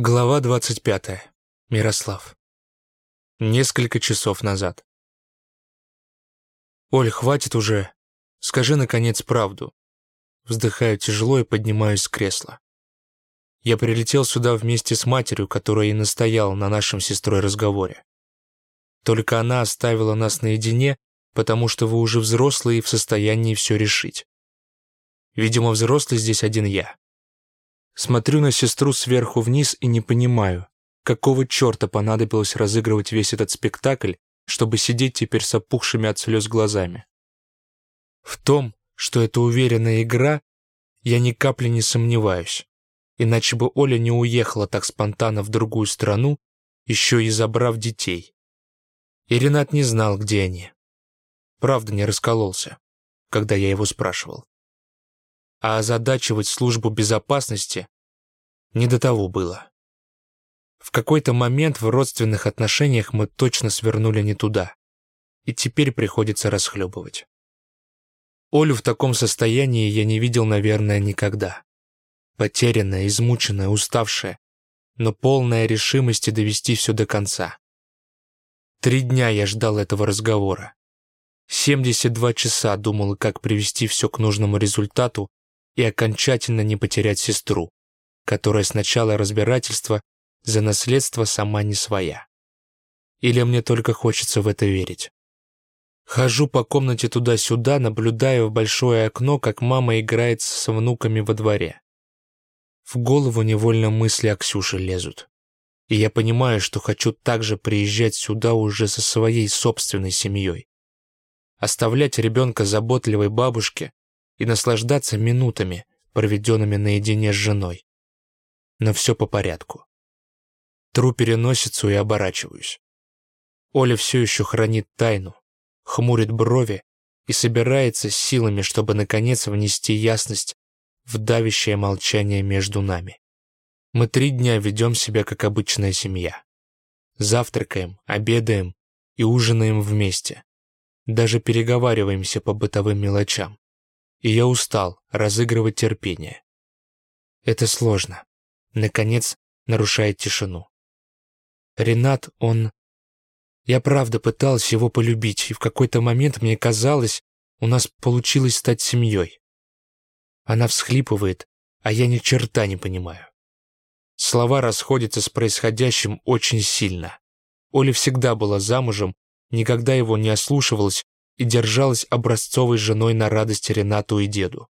Глава 25. Мирослав. Несколько часов назад. «Оль, хватит уже. Скажи, наконец, правду». Вздыхаю тяжело и поднимаюсь с кресла. Я прилетел сюда вместе с матерью, которая и настояла на нашем сестрой разговоре. Только она оставила нас наедине, потому что вы уже взрослые и в состоянии все решить. Видимо, взрослый здесь один я. Смотрю на сестру сверху вниз и не понимаю, какого черта понадобилось разыгрывать весь этот спектакль, чтобы сидеть теперь с опухшими от слез глазами. В том, что это уверенная игра, я ни капли не сомневаюсь. Иначе бы Оля не уехала так спонтанно в другую страну, еще и забрав детей. И Ренат не знал, где они. Правда, не раскололся, когда я его спрашивал а озадачивать службу безопасности не до того было. В какой-то момент в родственных отношениях мы точно свернули не туда, и теперь приходится расхлебывать. Олю в таком состоянии я не видел, наверное, никогда. Потерянная, измученная, уставшая, но полная решимости довести все до конца. Три дня я ждал этого разговора. 72 часа думал, как привести все к нужному результату и окончательно не потерять сестру, которая с начала разбирательства за наследство сама не своя. Или мне только хочется в это верить. Хожу по комнате туда-сюда, наблюдая в большое окно, как мама играет с внуками во дворе. В голову невольно мысли о Ксюше лезут. И я понимаю, что хочу также приезжать сюда уже со своей собственной семьей. Оставлять ребенка заботливой бабушке и наслаждаться минутами, проведенными наедине с женой. Но все по порядку. Тру переносицу и оборачиваюсь. Оля все еще хранит тайну, хмурит брови и собирается силами, чтобы наконец внести ясность в давящее молчание между нами. Мы три дня ведем себя как обычная семья. Завтракаем, обедаем и ужинаем вместе. Даже переговариваемся по бытовым мелочам и я устал разыгрывать терпение. Это сложно. Наконец, нарушает тишину. Ренат, он... Я правда пыталась его полюбить, и в какой-то момент мне казалось, у нас получилось стать семьей. Она всхлипывает, а я ни черта не понимаю. Слова расходятся с происходящим очень сильно. Оля всегда была замужем, никогда его не ослушивалась и держалась образцовой женой на радости Ренату и деду.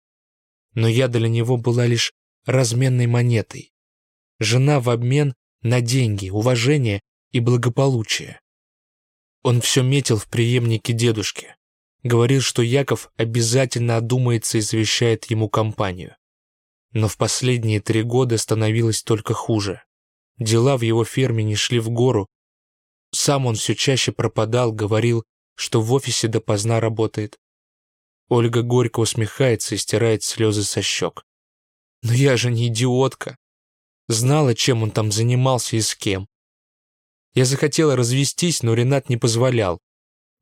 Но я для него была лишь разменной монетой. Жена в обмен на деньги, уважение и благополучие. Он все метил в преемнике дедушки. Говорил, что Яков обязательно одумается и завещает ему компанию. Но в последние три года становилось только хуже. Дела в его ферме не шли в гору. Сам он все чаще пропадал, говорил, что в офисе допоздна работает. Ольга горько усмехается и стирает слезы со щек. Но я же не идиотка. Знала, чем он там занимался и с кем. Я захотела развестись, но Ренат не позволял.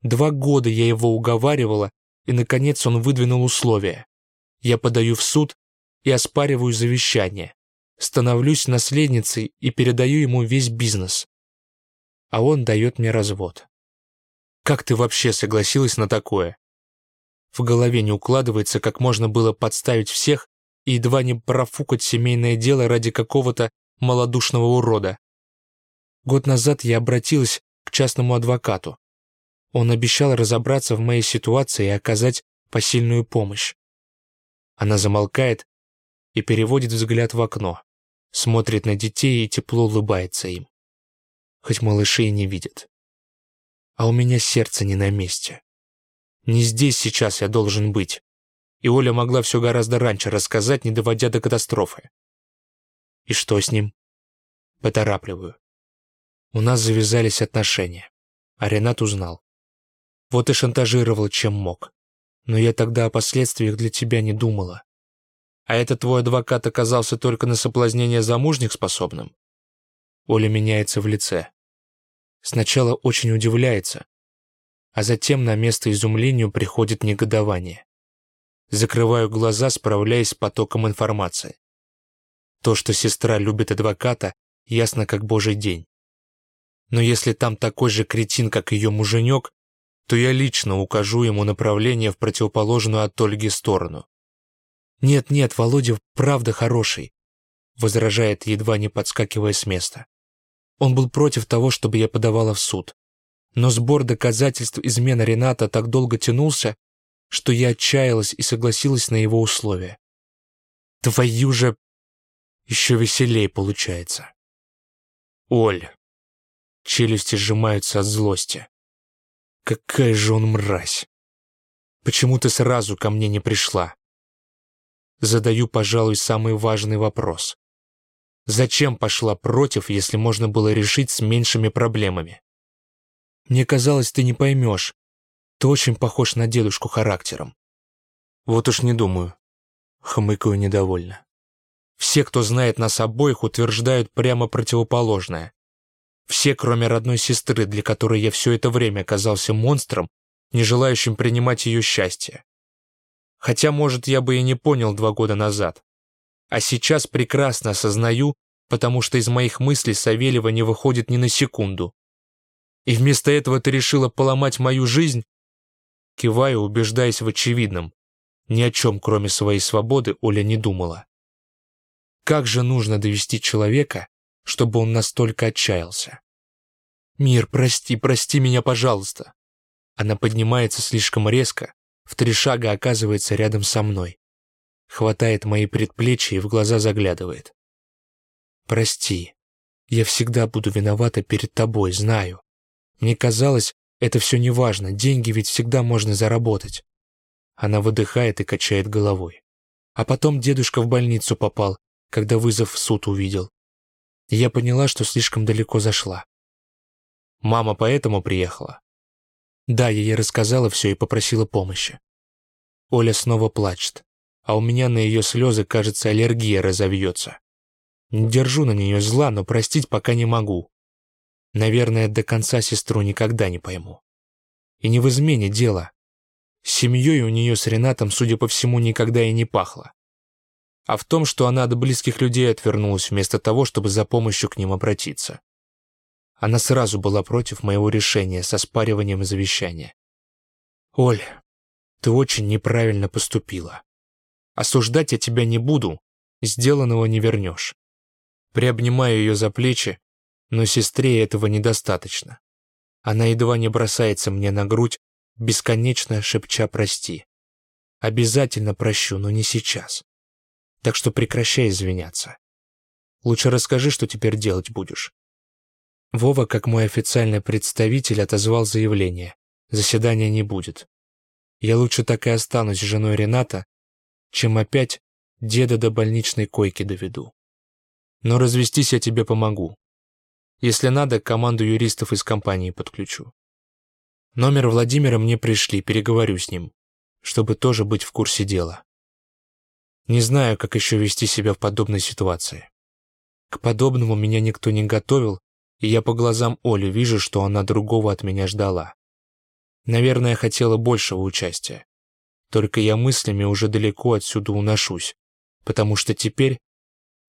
Два года я его уговаривала, и, наконец, он выдвинул условия. Я подаю в суд и оспариваю завещание. Становлюсь наследницей и передаю ему весь бизнес. А он дает мне развод. Как ты вообще согласилась на такое? В голове не укладывается, как можно было подставить всех и едва не профукать семейное дело ради какого-то малодушного урода. Год назад я обратилась к частному адвокату. Он обещал разобраться в моей ситуации и оказать посильную помощь. Она замолкает и переводит взгляд в окно, смотрит на детей и тепло улыбается им. Хоть малышей не видит а у меня сердце не на месте. Не здесь сейчас я должен быть. И Оля могла все гораздо раньше рассказать, не доводя до катастрофы. И что с ним? Поторапливаю. У нас завязались отношения, а Ренат узнал. Вот и шантажировал, чем мог. Но я тогда о последствиях для тебя не думала. А этот твой адвокат оказался только на соблазнение замужних способным? Оля меняется в лице. Сначала очень удивляется, а затем на место изумлению приходит негодование. Закрываю глаза, справляясь с потоком информации. То, что сестра любит адвоката, ясно как божий день. Но если там такой же кретин, как ее муженек, то я лично укажу ему направление в противоположную от Ольги сторону. «Нет-нет, Володя правда хороший», — возражает, едва не подскакивая с места. Он был против того, чтобы я подавала в суд. Но сбор доказательств измены Рената так долго тянулся, что я отчаялась и согласилась на его условия. Твою же... Еще веселей получается. Оль. Челюсти сжимаются от злости. Какая же он мразь. Почему ты сразу ко мне не пришла? Задаю, пожалуй, самый важный вопрос. Зачем пошла против, если можно было решить с меньшими проблемами? Мне казалось, ты не поймешь. Ты очень похож на дедушку характером. Вот уж не думаю. Хмыкаю недовольно. Все, кто знает нас обоих, утверждают прямо противоположное. Все, кроме родной сестры, для которой я все это время казался монстром, не желающим принимать ее счастье. Хотя, может, я бы и не понял два года назад. А сейчас прекрасно осознаю, потому что из моих мыслей Савельева не выходит ни на секунду. И вместо этого ты решила поломать мою жизнь? Киваю, убеждаясь в очевидном. Ни о чем, кроме своей свободы, Оля не думала. Как же нужно довести человека, чтобы он настолько отчаялся? «Мир, прости, прости меня, пожалуйста!» Она поднимается слишком резко, в три шага оказывается рядом со мной. Хватает мои предплечья и в глаза заглядывает. «Прости, я всегда буду виновата перед тобой, знаю. Мне казалось, это все неважно, деньги ведь всегда можно заработать. Она выдыхает и качает головой. А потом дедушка в больницу попал, когда вызов в суд увидел. Я поняла, что слишком далеко зашла. Мама поэтому приехала. Да, я ей рассказала все и попросила помощи. Оля снова плачет, а у меня на ее слезы, кажется, аллергия разовьется. Не держу на нее зла, но простить пока не могу. Наверное, до конца сестру никогда не пойму. И не в измене дело. Семьей у нее с Ренатом, судя по всему, никогда и не пахло. А в том, что она от близких людей отвернулась вместо того, чтобы за помощью к ним обратиться. Она сразу была против моего решения со спариванием завещания. «Оль, ты очень неправильно поступила. Осуждать я тебя не буду, сделанного не вернешь». Приобнимаю ее за плечи, но сестре этого недостаточно. Она едва не бросается мне на грудь, бесконечно шепча «прости». Обязательно прощу, но не сейчас. Так что прекращай извиняться. Лучше расскажи, что теперь делать будешь. Вова, как мой официальный представитель, отозвал заявление. Заседания не будет. Я лучше так и останусь женой Рената, чем опять деда до больничной койки доведу. Но развестись я тебе помогу. Если надо, команду юристов из компании подключу. Номер Владимира мне пришли, переговорю с ним, чтобы тоже быть в курсе дела. Не знаю, как еще вести себя в подобной ситуации. К подобному меня никто не готовил, и я по глазам Оли вижу, что она другого от меня ждала. Наверное, хотела большего участия. Только я мыслями уже далеко отсюда уношусь, потому что теперь,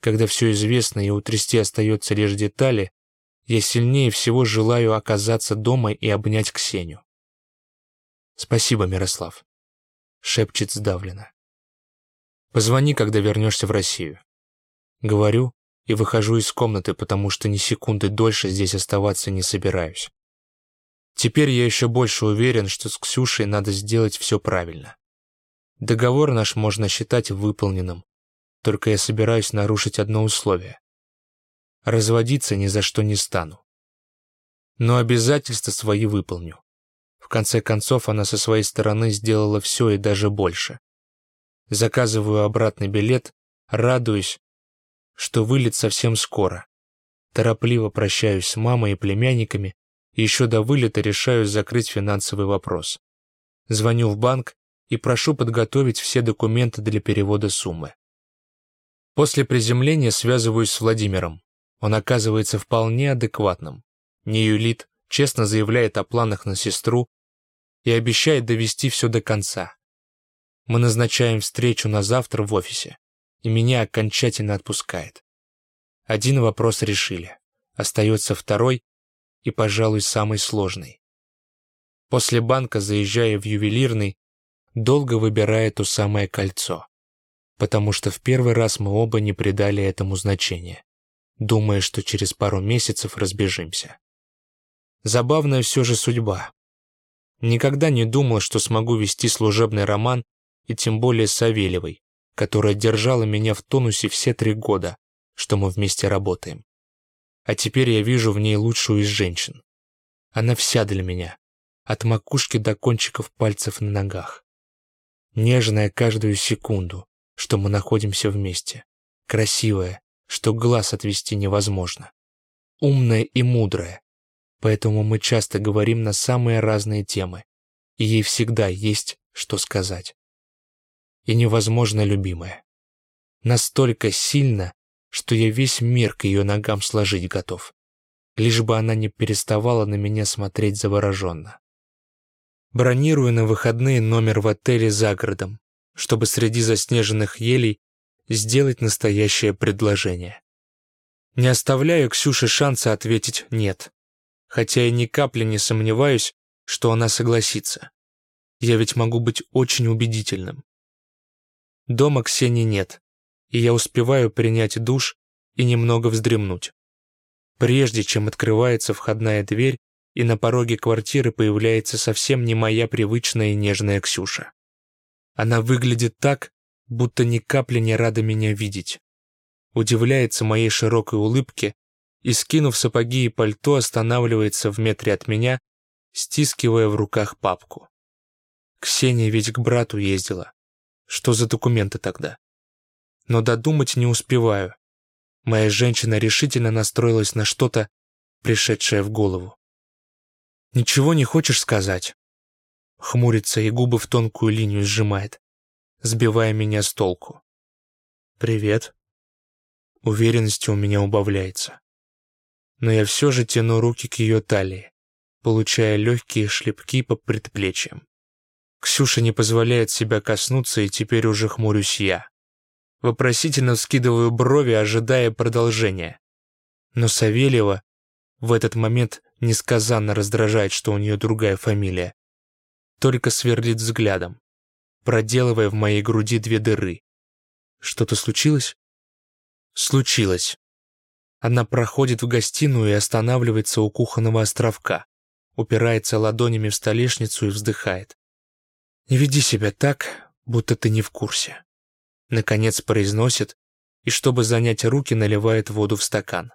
когда все известно и утрясти остается лишь детали, я сильнее всего желаю оказаться дома и обнять Ксению. «Спасибо, Мирослав», — шепчет сдавленно. «Позвони, когда вернешься в Россию». Говорю и выхожу из комнаты, потому что ни секунды дольше здесь оставаться не собираюсь. Теперь я еще больше уверен, что с Ксюшей надо сделать все правильно. Договор наш можно считать выполненным, только я собираюсь нарушить одно условие. Разводиться ни за что не стану. Но обязательства свои выполню. В конце концов, она со своей стороны сделала все и даже больше. Заказываю обратный билет, радуюсь, что вылет совсем скоро. Торопливо прощаюсь с мамой и племянниками, и еще до вылета решаю закрыть финансовый вопрос. Звоню в банк и прошу подготовить все документы для перевода суммы. После приземления связываюсь с Владимиром. Он оказывается вполне адекватным. Не юлит, честно заявляет о планах на сестру и обещает довести все до конца. Мы назначаем встречу на завтра в офисе, и меня окончательно отпускает. Один вопрос решили. Остается второй и, пожалуй, самый сложный. После банка, заезжая в ювелирный, долго выбирая то самое кольцо. Потому что в первый раз мы оба не придали этому значения, думая, что через пару месяцев разбежимся. Забавная все же судьба. Никогда не думал, что смогу вести служебный роман, и тем более Савельевой, которая держала меня в тонусе все три года, что мы вместе работаем. А теперь я вижу в ней лучшую из женщин. Она вся для меня, от макушки до кончиков пальцев на ногах. Нежная каждую секунду, что мы находимся вместе. Красивая, что глаз отвести невозможно. Умная и мудрая, поэтому мы часто говорим на самые разные темы, и ей всегда есть что сказать. И невозможно любимая. Настолько сильно, что я весь мир к ее ногам сложить готов, лишь бы она не переставала на меня смотреть завороженно. Бронирую на выходные номер в отеле за городом, чтобы среди заснеженных елей сделать настоящее предложение. Не оставляю Ксюше шанса ответить «нет», хотя я ни капли не сомневаюсь, что она согласится. Я ведь могу быть очень убедительным. Дома Ксении нет, и я успеваю принять душ и немного вздремнуть. Прежде чем открывается входная дверь, и на пороге квартиры появляется совсем не моя привычная и нежная Ксюша. Она выглядит так, будто ни капли не рада меня видеть. Удивляется моей широкой улыбке и, скинув сапоги и пальто, останавливается в метре от меня, стискивая в руках папку. Ксения ведь к брату ездила. Что за документы тогда? Но додумать не успеваю. Моя женщина решительно настроилась на что-то, пришедшее в голову. «Ничего не хочешь сказать?» Хмурится и губы в тонкую линию сжимает, сбивая меня с толку. «Привет». Уверенности у меня убавляется. Но я все же тяну руки к ее талии, получая легкие шлепки по предплечьям. Ксюша не позволяет себя коснуться, и теперь уже хмурюсь я. Вопросительно скидываю брови, ожидая продолжения. Но Савельева в этот момент несказанно раздражает, что у нее другая фамилия. Только сверлит взглядом, проделывая в моей груди две дыры. Что-то случилось? Случилось. Она проходит в гостиную и останавливается у кухонного островка, упирается ладонями в столешницу и вздыхает. «Не веди себя так, будто ты не в курсе». Наконец произносит, и чтобы занять руки, наливает воду в стакан.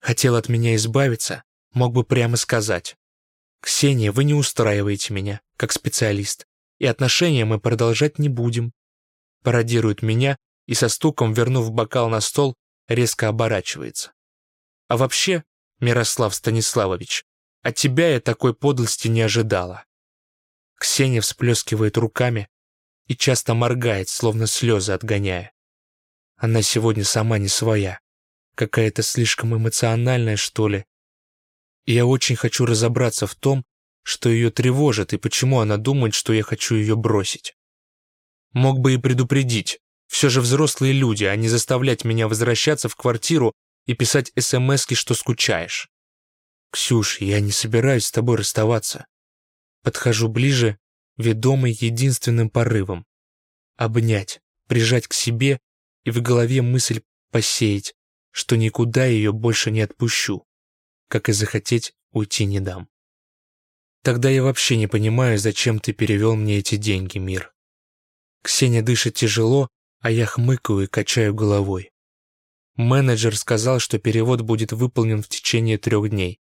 Хотел от меня избавиться, мог бы прямо сказать. «Ксения, вы не устраиваете меня, как специалист, и отношения мы продолжать не будем». Пародирует меня и со стуком, вернув бокал на стол, резко оборачивается. «А вообще, Мирослав Станиславович, от тебя я такой подлости не ожидала». Ксения всплескивает руками и часто моргает, словно слезы отгоняя. Она сегодня сама не своя, какая-то слишком эмоциональная, что ли, и я очень хочу разобраться в том, что ее тревожит и почему она думает, что я хочу ее бросить. Мог бы и предупредить. Все же взрослые люди, а не заставлять меня возвращаться в квартиру и писать смски, что скучаешь. «Ксюш, я не собираюсь с тобой расставаться». Подхожу ближе, ведомый единственным порывом. Обнять, прижать к себе и в голове мысль посеять, что никуда ее больше не отпущу как и захотеть уйти не дам. Тогда я вообще не понимаю, зачем ты перевел мне эти деньги, мир. Ксения дышит тяжело, а я хмыкаю и качаю головой. Менеджер сказал, что перевод будет выполнен в течение трех дней.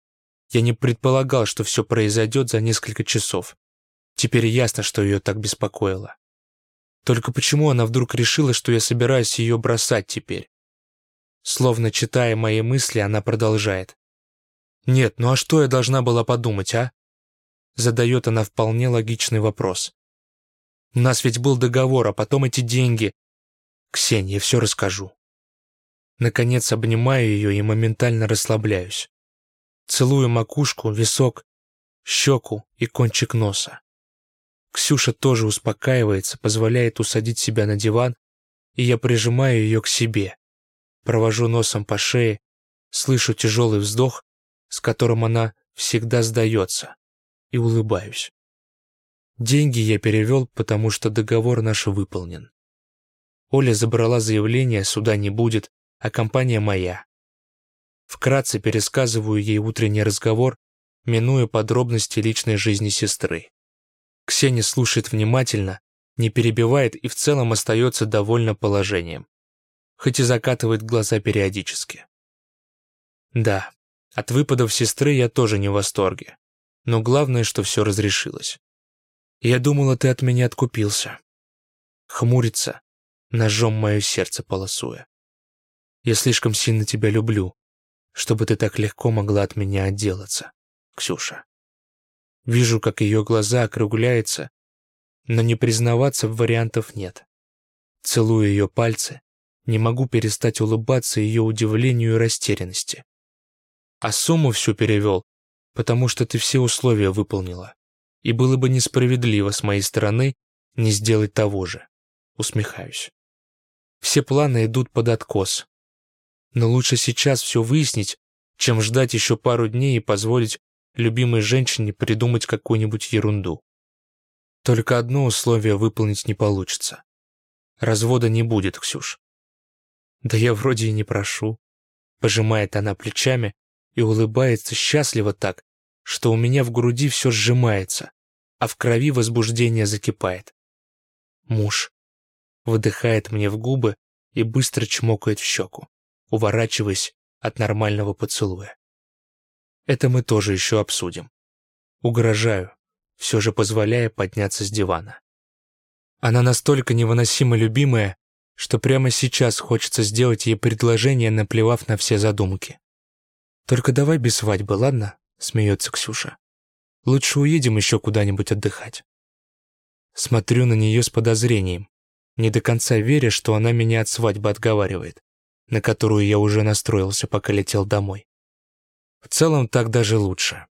Я не предполагал, что все произойдет за несколько часов. Теперь ясно, что ее так беспокоило. Только почему она вдруг решила, что я собираюсь ее бросать теперь? Словно читая мои мысли, она продолжает. «Нет, ну а что я должна была подумать, а?» Задает она вполне логичный вопрос. «У нас ведь был договор, а потом эти деньги...» «Ксения, я все расскажу». Наконец обнимаю ее и моментально расслабляюсь. Целую макушку, висок, щеку и кончик носа. Ксюша тоже успокаивается, позволяет усадить себя на диван, и я прижимаю ее к себе, провожу носом по шее, слышу тяжелый вздох, с которым она всегда сдается, и улыбаюсь. Деньги я перевел, потому что договор наш выполнен. Оля забрала заявление, суда не будет, а компания моя. Вкратце пересказываю ей утренний разговор, минуя подробности личной жизни сестры. Ксения слушает внимательно, не перебивает и в целом остается довольна положением, хоть и закатывает глаза периодически. Да, от выпадов сестры я тоже не в восторге, но главное, что все разрешилось. Я думала, ты от меня откупился. Хмурится, ножом мое сердце полосуя. Я слишком сильно тебя люблю, чтобы ты так легко могла от меня отделаться, Ксюша. Вижу, как ее глаза округляются, но не признаваться вариантов нет. Целую ее пальцы, не могу перестать улыбаться ее удивлению и растерянности. А сумму всю перевел, потому что ты все условия выполнила, и было бы несправедливо с моей стороны не сделать того же. Усмехаюсь. Все планы идут под откос. Но лучше сейчас все выяснить, чем ждать еще пару дней и позволить любимой женщине придумать какую-нибудь ерунду. Только одно условие выполнить не получится. Развода не будет, Ксюш. Да я вроде и не прошу. Пожимает она плечами и улыбается счастливо так, что у меня в груди все сжимается, а в крови возбуждение закипает. Муж выдыхает мне в губы и быстро чмокает в щеку, уворачиваясь от нормального поцелуя. Это мы тоже еще обсудим. Угрожаю, все же позволяя подняться с дивана. Она настолько невыносимо любимая, что прямо сейчас хочется сделать ей предложение, наплевав на все задумки. «Только давай без свадьбы, ладно?» — смеется Ксюша. «Лучше уедем еще куда-нибудь отдыхать». Смотрю на нее с подозрением, не до конца веря, что она меня от свадьбы отговаривает, на которую я уже настроился, пока летел домой. В целом так даже лучше.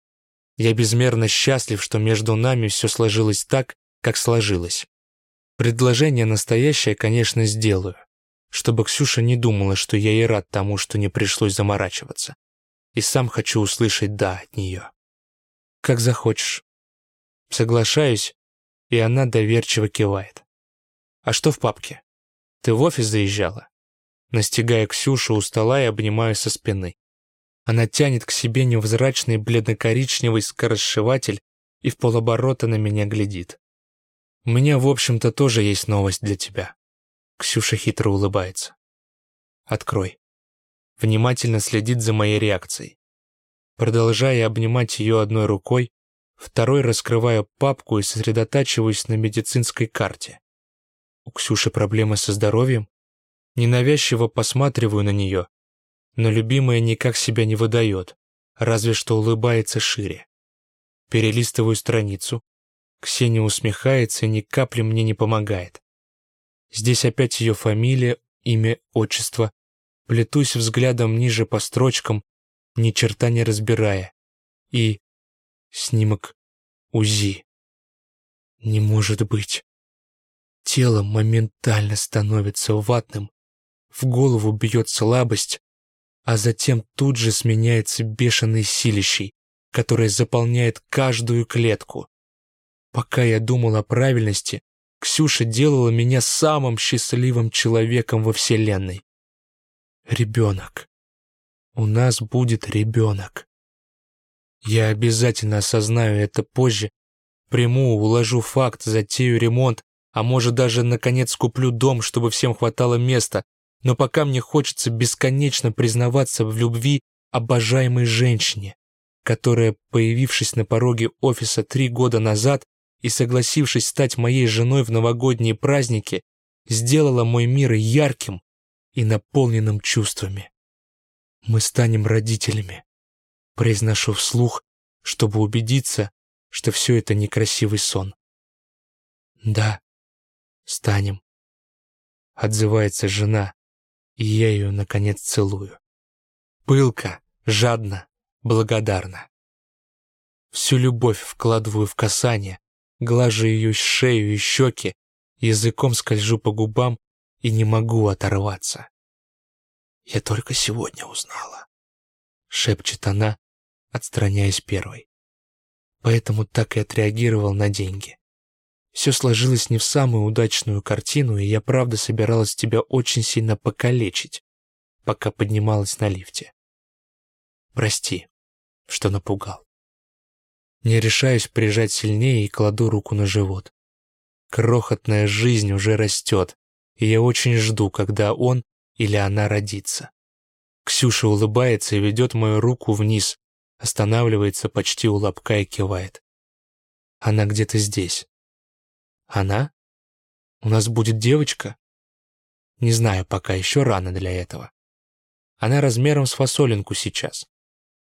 Я безмерно счастлив, что между нами все сложилось так, как сложилось. Предложение настоящее, конечно, сделаю, чтобы Ксюша не думала, что я ей рад тому, что не пришлось заморачиваться. И сам хочу услышать «да» от нее. Как захочешь. Соглашаюсь, и она доверчиво кивает. А что в папке? Ты в офис заезжала? Настигая Ксюшу у стола и обнимаю со спины. Она тянет к себе невзрачный бледно-коричневый скоросшиватель и в полоборота на меня глядит. «У меня, в общем-то, тоже есть новость для тебя». Ксюша хитро улыбается. «Открой». Внимательно следит за моей реакцией. Продолжая обнимать ее одной рукой, второй раскрываю папку и сосредотачиваюсь на медицинской карте. У Ксюши проблемы со здоровьем? Ненавязчиво посматриваю на нее, но любимая никак себя не выдает, разве что улыбается шире. Перелистываю страницу. Ксения усмехается и ни капли мне не помогает. Здесь опять ее фамилия, имя, отчество. Плетусь взглядом ниже по строчкам, ни черта не разбирая. И снимок УЗИ. Не может быть. Тело моментально становится ватным, в голову бьет слабость, а затем тут же сменяется бешеной силищей, которая заполняет каждую клетку. Пока я думал о правильности, Ксюша делала меня самым счастливым человеком во Вселенной. Ребенок. У нас будет ребенок. Я обязательно осознаю это позже, приму, уложу факт, затею ремонт, а может даже наконец куплю дом, чтобы всем хватало места, но пока мне хочется бесконечно признаваться в любви обожаемой женщине, которая, появившись на пороге офиса три года назад и согласившись стать моей женой в новогодние праздники, сделала мой мир ярким и наполненным чувствами. Мы станем родителями. Произношу вслух, чтобы убедиться, что все это некрасивый сон. Да, станем. Отзывается жена, и я ее, наконец, целую. Пылко, жадно, благодарна. Всю любовь вкладываю в касание, глажу ее шею и щеки, языком скольжу по губам и не могу оторваться. Я только сегодня узнала. Шепчет она, отстраняясь первой. Поэтому так и отреагировал на деньги. Все сложилось не в самую удачную картину, и я правда собиралась тебя очень сильно покалечить, пока поднималась на лифте. Прости, что напугал. Не решаюсь прижать сильнее и кладу руку на живот. Крохотная жизнь уже растет, и я очень жду, когда он или она родится. Ксюша улыбается и ведет мою руку вниз, останавливается почти у лобка и кивает. Она где-то здесь. Она? У нас будет девочка? Не знаю, пока еще рано для этого. Она размером с фасолинку сейчас.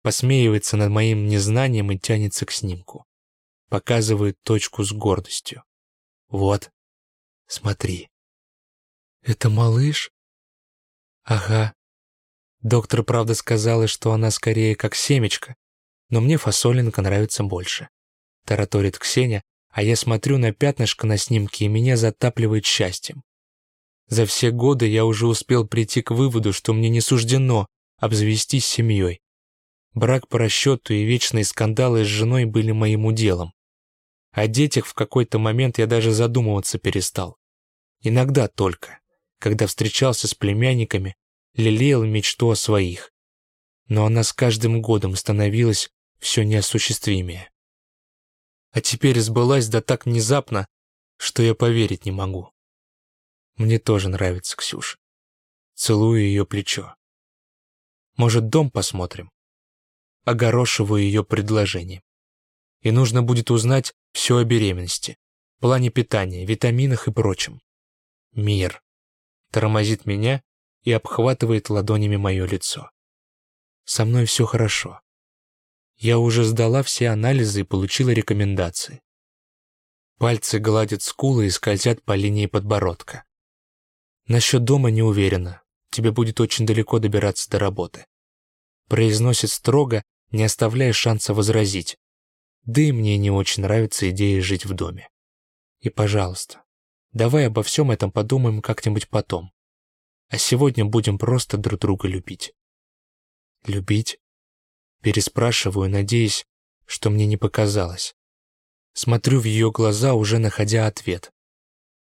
Посмеивается над моим незнанием и тянется к снимку. Показывает точку с гордостью. Вот, смотри. Это малыш? Ага. Доктор, правда, сказала, что она скорее как семечко, но мне фасолинка нравится больше. Тараторит Ксения, а я смотрю на пятнышко на снимке, и меня затапливает счастьем. За все годы я уже успел прийти к выводу, что мне не суждено обзавестись семьей. Брак по расчету и вечные скандалы с женой были моим уделом. О детях в какой-то момент я даже задумываться перестал. Иногда только, когда встречался с племянниками, лелеял мечту о своих. Но она с каждым годом становилась все неосуществимее. А теперь сбылась да так внезапно, что я поверить не могу. Мне тоже нравится Ксюша. Целую ее плечо. Может, дом посмотрим? Огорошиваю ее предложение и нужно будет узнать все о беременности, плане питания, витаминах и прочем. Мир. Тормозит меня и обхватывает ладонями мое лицо. Со мной все хорошо. Я уже сдала все анализы и получила рекомендации. Пальцы гладят скулы и скользят по линии подбородка. Насчет дома не уверена. Тебе будет очень далеко добираться до работы. Произносит строго, не оставляя шанса возразить. Да и мне не очень нравится идея жить в доме. И, пожалуйста, давай обо всем этом подумаем как-нибудь потом. А сегодня будем просто друг друга любить. Любить? Переспрашиваю, надеясь, что мне не показалось. Смотрю в ее глаза, уже находя ответ.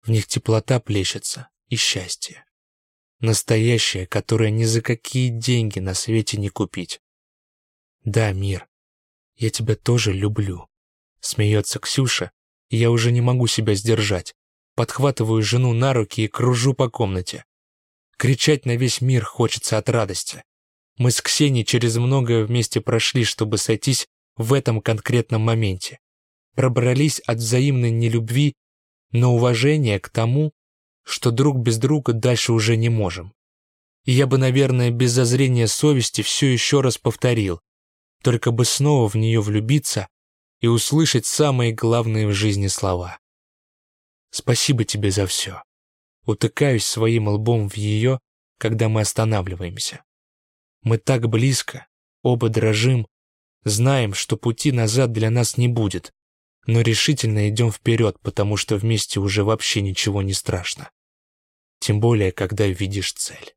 В них теплота плещется и счастье. Настоящее, которое ни за какие деньги на свете не купить. Да, мир, я тебя тоже люблю». Смеется Ксюша, и я уже не могу себя сдержать. Подхватываю жену на руки и кружу по комнате. Кричать на весь мир хочется от радости. Мы с Ксенией через многое вместе прошли, чтобы сойтись в этом конкретном моменте. Пробрались от взаимной нелюбви, но уважения к тому, что друг без друга дальше уже не можем. И я бы, наверное, без зазрения совести все еще раз повторил только бы снова в нее влюбиться и услышать самые главные в жизни слова. Спасибо тебе за все. Утыкаюсь своим лбом в ее, когда мы останавливаемся. Мы так близко, оба дрожим, знаем, что пути назад для нас не будет, но решительно идем вперед, потому что вместе уже вообще ничего не страшно. Тем более, когда видишь цель.